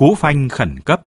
cú phanh khẩn cấp.